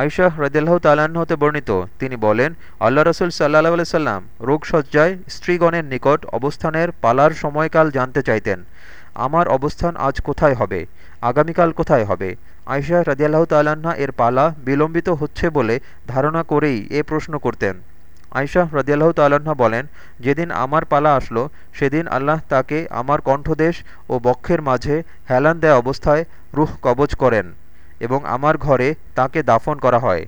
আয়শাহ রদিল্লাহ তাল্লাহ্ন হতে বর্ণিত। তিনি বলেন, আল্লাহ রসুল সাল্লাহ সাল্লাম রোগসজ্জায় স্ত্রীগণের নিকট অবস্থানের পালার সময়কাল জানতে চাইতেন। আমার অবস্থান আজ কোথায় হবে? আগামীকাল কোথায় হবে? আয়শাহ রদিয়াল্লাহ তাল্লাহা এর পালা বিলম্বিত হচ্ছে বলে ধারণা করেই এ প্রশ্ন করতেন। আয়শাহ রদিয়াল্লাহ তাল্লাহা বলেন, যেদিন আমার পালা আসলো, সেদিন আল্লাহ তাকে আমার কণ্ঠদেশ ও বক্ষের মাঝে হেলান দেয়া অবস্থায় রুহ কবজ করেন। এবং আমার ঘরে তাকে দাফন করা হয়।